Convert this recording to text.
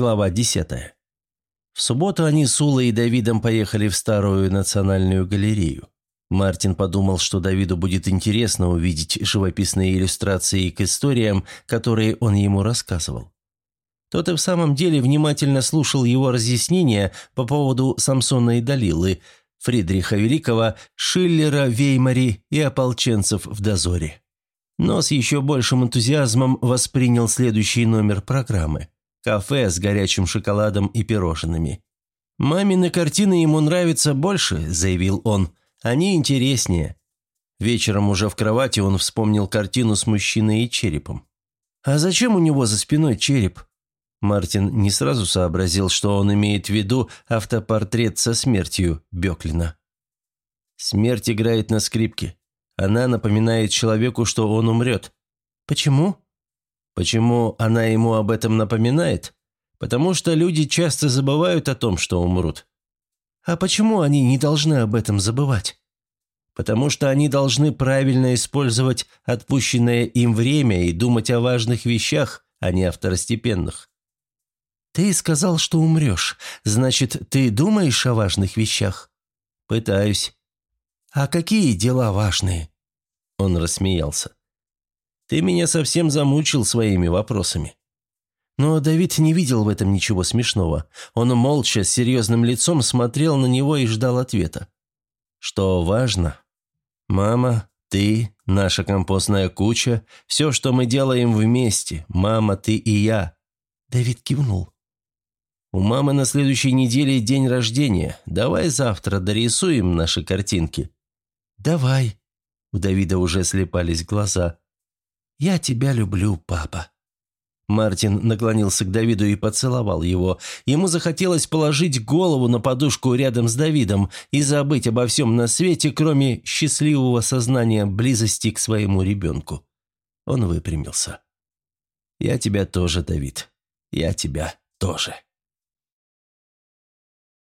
Глава 10. В субботу они с Улой и Давидом поехали в Старую национальную галерею. Мартин подумал, что Давиду будет интересно увидеть живописные иллюстрации к историям, которые он ему рассказывал. Тот и в самом деле внимательно слушал его разъяснения по поводу Самсона и Далилы, Фридриха Великого, Шиллера, Веймари и ополченцев в дозоре. Но с еще большим энтузиазмом воспринял следующий номер программы – кафе с горячим шоколадом и пирожными. «Мамины картины ему нравятся больше», – заявил он. «Они интереснее». Вечером уже в кровати он вспомнил картину с мужчиной и черепом. «А зачем у него за спиной череп?» Мартин не сразу сообразил, что он имеет в виду автопортрет со смертью Беклина. Смерть играет на скрипке. Она напоминает человеку, что он умрет. Почему? Почему она ему об этом напоминает? Потому что люди часто забывают о том, что умрут. А почему они не должны об этом забывать? Потому что они должны правильно использовать отпущенное им время и думать о важных вещах, а не о второстепенных. «Ты сказал, что умрешь. Значит, ты думаешь о важных вещах?» «Пытаюсь». «А какие дела важные?» Он рассмеялся. «Ты меня совсем замучил своими вопросами». Но Давид не видел в этом ничего смешного. Он молча, с серьезным лицом смотрел на него и ждал ответа. «Что важно? Мама, ты, наша компостная куча, все, что мы делаем вместе, мама, ты и я». Давид кивнул. «У мамы на следующей неделе день рождения. Давай завтра дорисуем наши картинки». «Давай», у Давида уже слепались глаза. «Я тебя люблю, папа». Мартин наклонился к Давиду и поцеловал его. Ему захотелось положить голову на подушку рядом с Давидом и забыть обо всем на свете, кроме счастливого сознания близости к своему ребенку. Он выпрямился. «Я тебя тоже, Давид. Я тебя тоже».